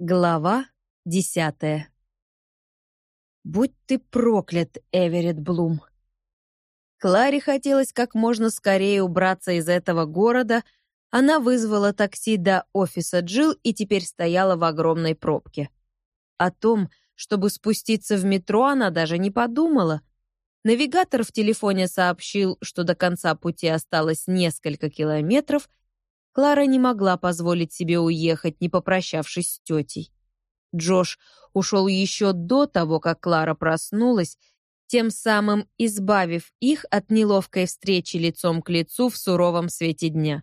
Глава десятая. Будь ты проклят, Эверетт Блум. Кларе хотелось как можно скорее убраться из этого города. Она вызвала такси до офиса Джилл и теперь стояла в огромной пробке. О том, чтобы спуститься в метро, она даже не подумала. Навигатор в телефоне сообщил, что до конца пути осталось несколько километров — Клара не могла позволить себе уехать, не попрощавшись с тетей. Джош ушел еще до того, как Клара проснулась, тем самым избавив их от неловкой встречи лицом к лицу в суровом свете дня.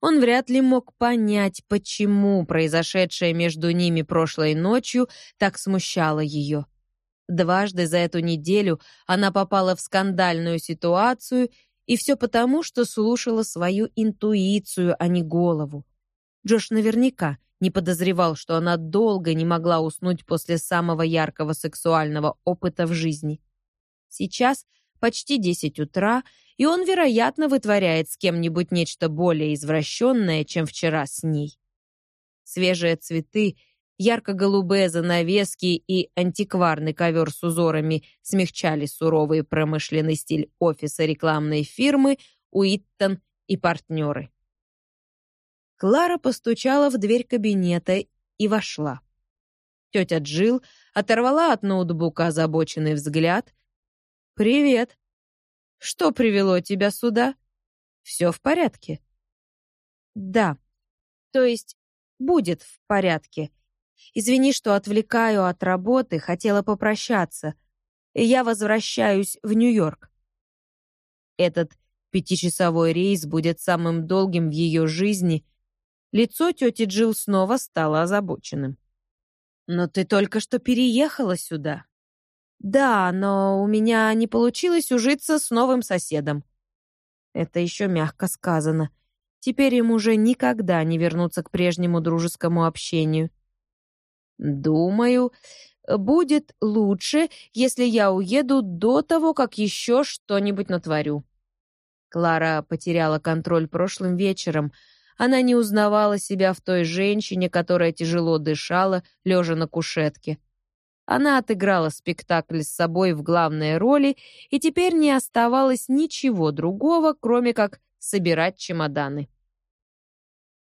Он вряд ли мог понять, почему произошедшее между ними прошлой ночью так смущало ее. Дважды за эту неделю она попала в скандальную ситуацию и все потому, что слушала свою интуицию, а не голову. Джош наверняка не подозревал, что она долго не могла уснуть после самого яркого сексуального опыта в жизни. Сейчас почти 10 утра, и он, вероятно, вытворяет с кем-нибудь нечто более извращенное, чем вчера с ней. Свежие цветы Ярко-голубые занавески и антикварный ковер с узорами смягчали суровый промышленный стиль офиса рекламной фирмы Уиттон и партнеры. Клара постучала в дверь кабинета и вошла. Тетя Джил оторвала от ноутбука озабоченный взгляд. «Привет. Что привело тебя сюда? Все в порядке?» «Да. То есть будет в порядке», Извини, что отвлекаю от работы, хотела попрощаться. Я возвращаюсь в Нью-Йорк. Этот пятичасовой рейс будет самым долгим в ее жизни. Лицо тети Джилл снова стало озабоченным. «Но ты только что переехала сюда». «Да, но у меня не получилось ужиться с новым соседом». Это еще мягко сказано. Теперь им уже никогда не вернуться к прежнему дружескому общению. Думаю, будет лучше, если я уеду до того, как еще что-нибудь натворю. Клара потеряла контроль прошлым вечером. Она не узнавала себя в той женщине, которая тяжело дышала, лежа на кушетке. Она отыграла спектакль с собой в главной роли, и теперь не оставалось ничего другого, кроме как собирать чемоданы.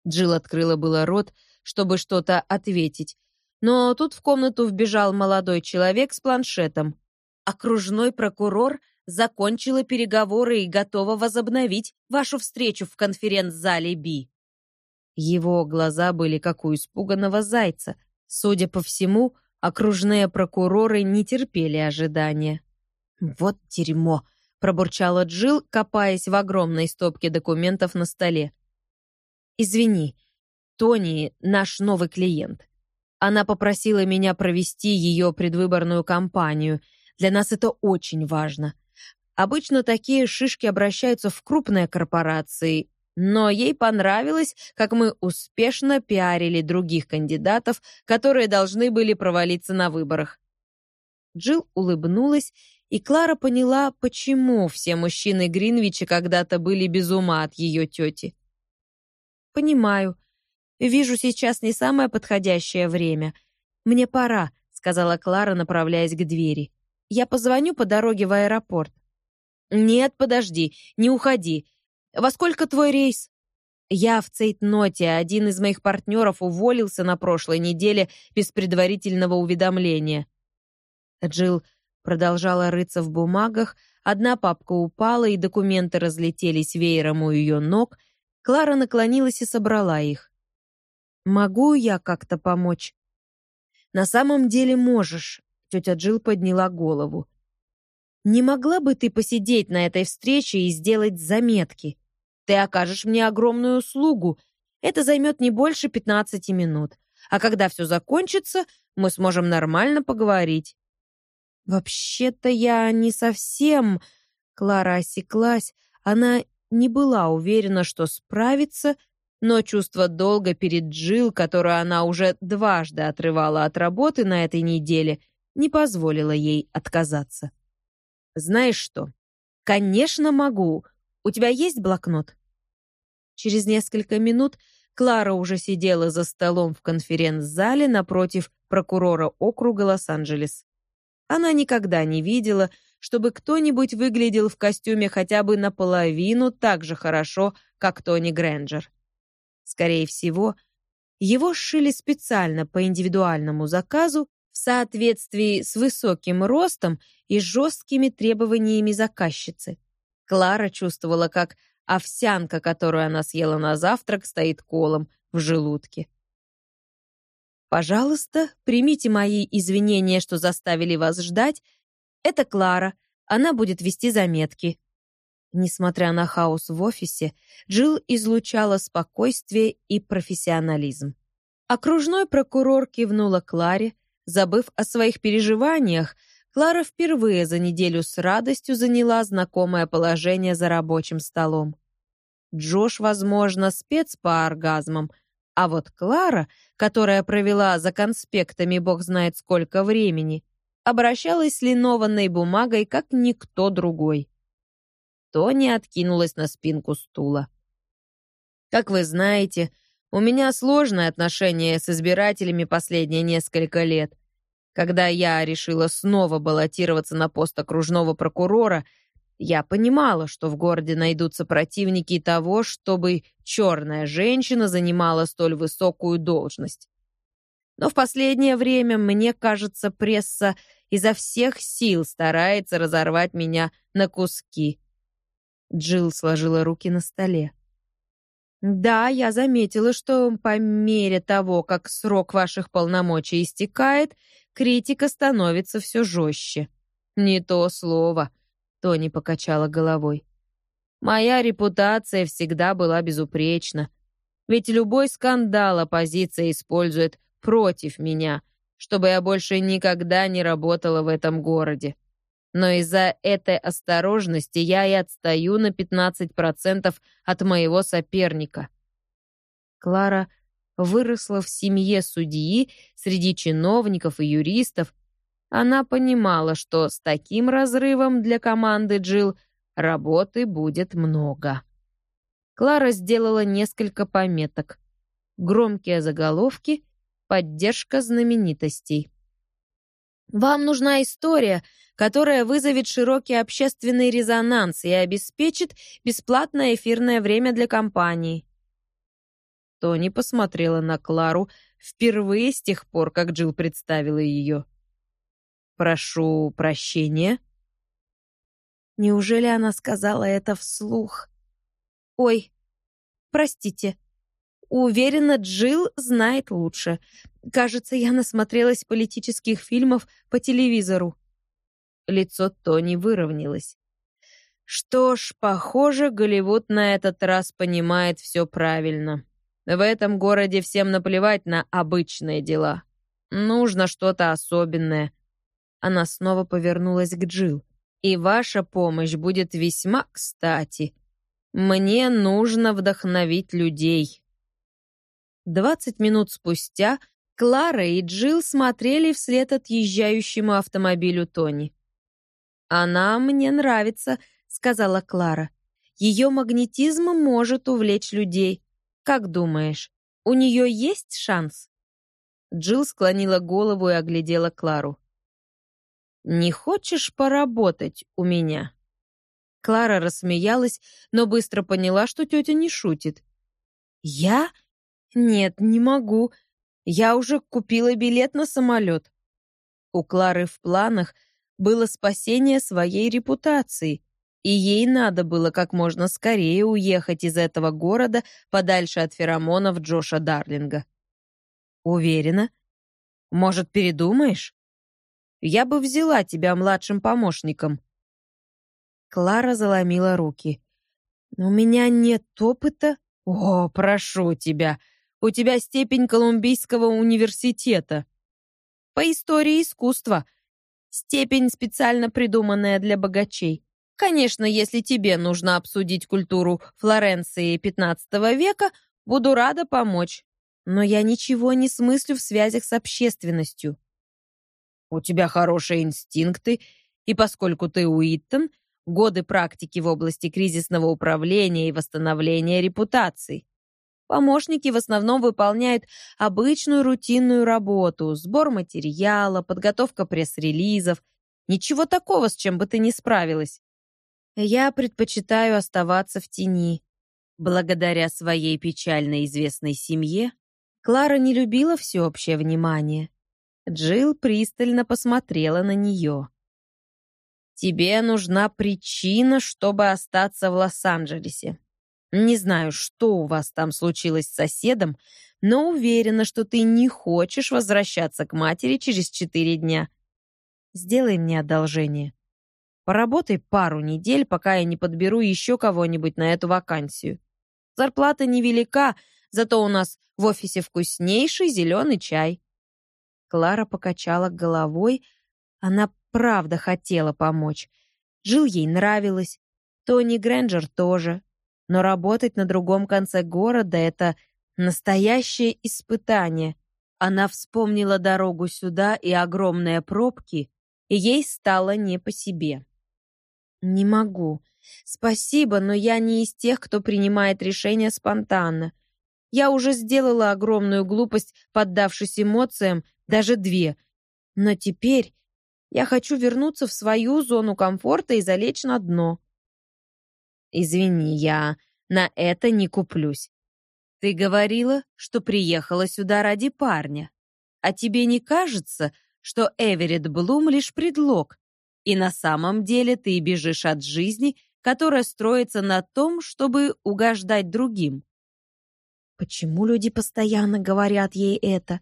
Джилл открыла было рот, чтобы что-то ответить, но тут в комнату вбежал молодой человек с планшетом. Окружной прокурор закончила переговоры и готова возобновить вашу встречу в конференц-зале Би. Его глаза были как у испуганного зайца. Судя по всему, окружные прокуроры не терпели ожидания. «Вот дерьмо!» — пробурчала Джил, копаясь в огромной стопке документов на столе. «Извини, Тони — наш новый клиент. Она попросила меня провести ее предвыборную кампанию. Для нас это очень важно. Обычно такие шишки обращаются в крупные корпорации, но ей понравилось, как мы успешно пиарили других кандидатов, которые должны были провалиться на выборах. Джилл улыбнулась, и Клара поняла, почему все мужчины Гринвича когда-то были без ума от ее тети. «Понимаю. Вижу, сейчас не самое подходящее время. Мне пора, сказала Клара, направляясь к двери. Я позвоню по дороге в аэропорт. Нет, подожди, не уходи. Во сколько твой рейс? Я в Цейтноте, один из моих партнеров уволился на прошлой неделе без предварительного уведомления. Джилл продолжала рыться в бумагах, одна папка упала, и документы разлетелись веером у ее ног. Клара наклонилась и собрала их. Могу я как-то помочь? На самом деле можешь. Тетя Джил подняла голову. Не могла бы ты посидеть на этой встрече и сделать заметки? Ты окажешь мне огромную услугу. Это займет не больше 15 минут. А когда все закончится, мы сможем нормально поговорить. Вообще-то я не совсем... Клара осеклась. Она не была уверена, что справится но чувство долга перед Джил, которую она уже дважды отрывала от работы на этой неделе, не позволило ей отказаться. «Знаешь что? Конечно, могу. У тебя есть блокнот?» Через несколько минут Клара уже сидела за столом в конференц-зале напротив прокурора округа Лос-Анджелес. Она никогда не видела, чтобы кто-нибудь выглядел в костюме хотя бы наполовину так же хорошо, как Тони Грэнджер. Скорее всего, его сшили специально по индивидуальному заказу в соответствии с высоким ростом и жесткими требованиями заказчицы. Клара чувствовала, как овсянка, которую она съела на завтрак, стоит колом в желудке. «Пожалуйста, примите мои извинения, что заставили вас ждать. Это Клара. Она будет вести заметки». Несмотря на хаос в офисе, Джилл излучала спокойствие и профессионализм. Окружной прокурор кивнула Кларе, забыв о своих переживаниях, Клара впервые за неделю с радостью заняла знакомое положение за рабочим столом. Джош, возможно, спец по оргазмам, а вот Клара, которая провела за конспектами бог знает сколько времени, обращалась с линованной бумагой, как никто другой. Тони откинулась на спинку стула. Как вы знаете, у меня сложные отношения с избирателями последние несколько лет. Когда я решила снова баллотироваться на пост окружного прокурора, я понимала, что в городе найдутся противники того, чтобы черная женщина занимала столь высокую должность. Но в последнее время, мне кажется, пресса изо всех сил старается разорвать меня на куски. Джилл сложила руки на столе. Да, я заметила, что по мере того, как срок ваших полномочий истекает, критика становится все жестче. Не то слово, Тони покачала головой. Моя репутация всегда была безупречна. Ведь любой скандал оппозиция использует против меня, чтобы я больше никогда не работала в этом городе. Но из-за этой осторожности я и отстаю на 15% от моего соперника. Клара выросла в семье судьи среди чиновников и юристов. Она понимала, что с таким разрывом для команды Джил работы будет много. Клара сделала несколько пометок. Громкие заголовки, поддержка знаменитостей. Вам нужна история, которая вызовет широкий общественный резонанс и обеспечит бесплатное эфирное время для компании. Тони посмотрела на Клару впервые с тех пор, как Джилл представила ее. «Прошу прощения». Неужели она сказала это вслух? «Ой, простите. Уверена, Джилл знает лучше. Кажется, я насмотрелась политических фильмов по телевизору. Лицо Тони выровнялось. Что ж, похоже, Голливуд на этот раз понимает все правильно. В этом городе всем наплевать на обычные дела. Нужно что-то особенное. Она снова повернулась к Джил. И ваша помощь будет весьма кстати. Мне нужно вдохновить людей. Двадцать минут спустя Клара и Джилл смотрели вслед отъезжающему автомобилю Тони. «Она мне нравится», — сказала Клара. «Ее магнетизм может увлечь людей. Как думаешь, у нее есть шанс?» Джилл склонила голову и оглядела Клару. «Не хочешь поработать у меня?» Клара рассмеялась, но быстро поняла, что тетя не шутит. «Я? Нет, не могу. Я уже купила билет на самолет. У Клары в планах было спасение своей репутации, и ей надо было как можно скорее уехать из этого города подальше от феромонов Джоша Дарлинга. Уверена? Может, передумаешь? Я бы взяла тебя младшим помощником. Клара заломила руки. У меня нет опыта. О, прошу тебя, у тебя степень Колумбийского университета. По истории искусства. Степень, специально придуманная для богачей. Конечно, если тебе нужно обсудить культуру Флоренции XV века, буду рада помочь. Но я ничего не смыслю в связях с общественностью. У тебя хорошие инстинкты, и поскольку ты Уиттон, годы практики в области кризисного управления и восстановления репутации. Помощники в основном выполняют обычную рутинную работу, сбор материала, подготовка пресс-релизов. Ничего такого, с чем бы ты не справилась. Я предпочитаю оставаться в тени. Благодаря своей печально известной семье, Клара не любила всеобщее внимание. Джилл пристально посмотрела на нее. «Тебе нужна причина, чтобы остаться в Лос-Анджелесе. Не знаю, что у вас там случилось с соседом, но уверена, что ты не хочешь возвращаться к матери через четыре дня. Сделай мне одолжение. Поработай пару недель, пока я не подберу еще кого-нибудь на эту вакансию. Зарплата невелика, зато у нас в офисе вкуснейший зеленый чай». Клара покачала головой. Она правда хотела помочь. Жил ей нравилось. Тони Грэнджер тоже. Но работать на другом конце города — это настоящее испытание. Она вспомнила дорогу сюда и огромные пробки, и ей стало не по себе. «Не могу. Спасибо, но я не из тех, кто принимает решения спонтанно. Я уже сделала огромную глупость, поддавшись эмоциям, даже две. Но теперь я хочу вернуться в свою зону комфорта и залечь на дно. Извини, я на это не куплюсь. Ты говорила, что приехала сюда ради парня. А тебе не кажется, что Эверетт Блум лишь предлог, и на самом деле ты бежишь от жизни, которая строится на том, чтобы угождать другим. Почему люди постоянно говорят ей это?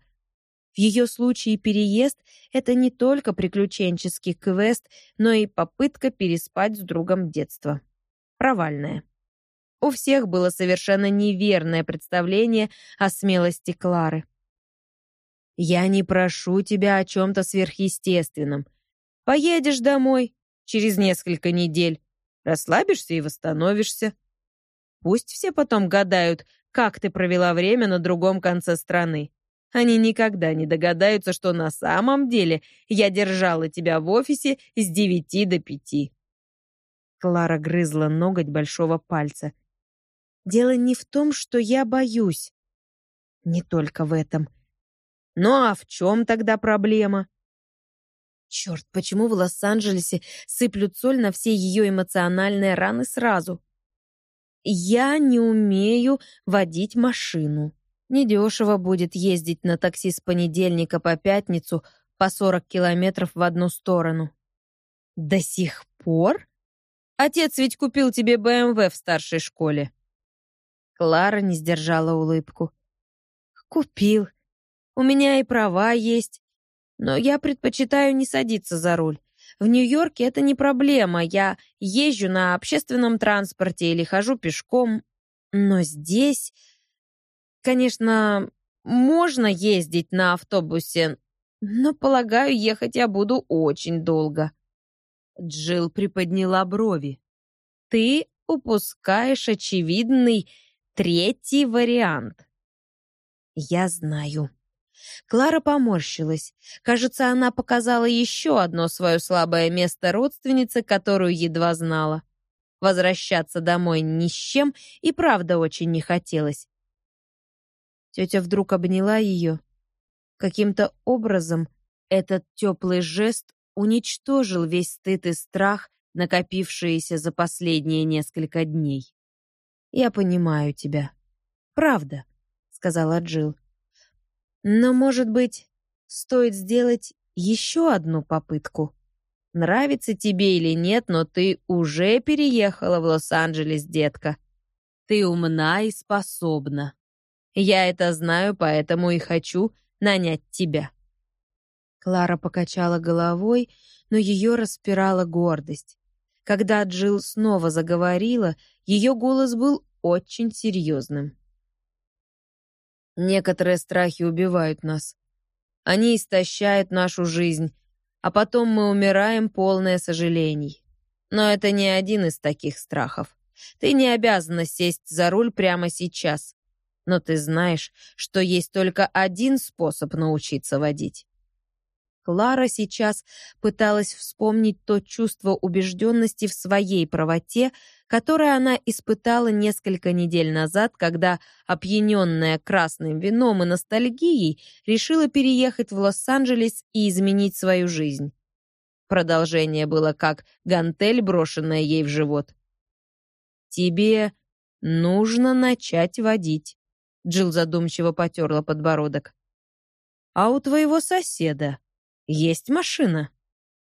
В ее случае переезд — это не только приключенческий квест, но и попытка переспать с другом детства. Провальная. У всех было совершенно неверное представление о смелости Клары. «Я не прошу тебя о чем-то сверхъестественном. Поедешь домой через несколько недель, расслабишься и восстановишься. Пусть все потом гадают, как ты провела время на другом конце страны. Они никогда не догадаются, что на самом деле я держала тебя в офисе с девяти до пяти». Клара грызла ноготь большого пальца. «Дело не в том, что я боюсь. Не только в этом. Ну а в чем тогда проблема?» Черт, почему в Лос-Анджелесе сыплют соль на все ее эмоциональные раны сразу? Я не умею водить машину. Недешево будет ездить на такси с понедельника по пятницу по 40 километров в одну сторону. До сих пор? Отец ведь купил тебе БМВ в старшей школе. Клара не сдержала улыбку. Купил. У меня и права есть. Но я предпочитаю не садиться за руль. В Нью-Йорке это не проблема. Я езжу на общественном транспорте или хожу пешком. Но здесь Конечно, можно ездить на автобусе, но, полагаю, ехать я буду очень долго. Джилл приподняла брови. Ты упускаешь очевидный третий вариант. Я знаю. Клара поморщилась. Кажется, она показала еще одно свое слабое место родственнице, которую едва знала. Возвращаться домой ни с чем и правда очень не хотелось. Тетя вдруг обняла ее. Каким-то образом этот теплый жест уничтожил весь стыд и страх, накопившиеся за последние несколько дней. «Я понимаю тебя. Правда», — сказала Джилл. «Но, может быть, стоит сделать еще одну попытку? Нравится тебе или нет, но ты уже переехала в Лос-Анджелес, детка. Ты умна и способна. Я это знаю, поэтому и хочу нанять тебя». Клара покачала головой, но ее распирала гордость. Когда Джилл снова заговорила, ее голос был очень серьезным. «Некоторые страхи убивают нас. Они истощают нашу жизнь, а потом мы умираем полное сожалений. Но это не один из таких страхов. Ты не обязана сесть за руль прямо сейчас. Но ты знаешь, что есть только один способ научиться водить. Клара сейчас пыталась вспомнить то чувство убежденности в своей правоте, которое она испытала несколько недель назад, когда, опьяненная красным вином и ностальгией, решила переехать в Лос-Анджелес и изменить свою жизнь. Продолжение было как гантель, брошенная ей в живот. «Тебе нужно начать водить», — Джилл задумчиво потерла подбородок. «А у твоего соседа есть машина?»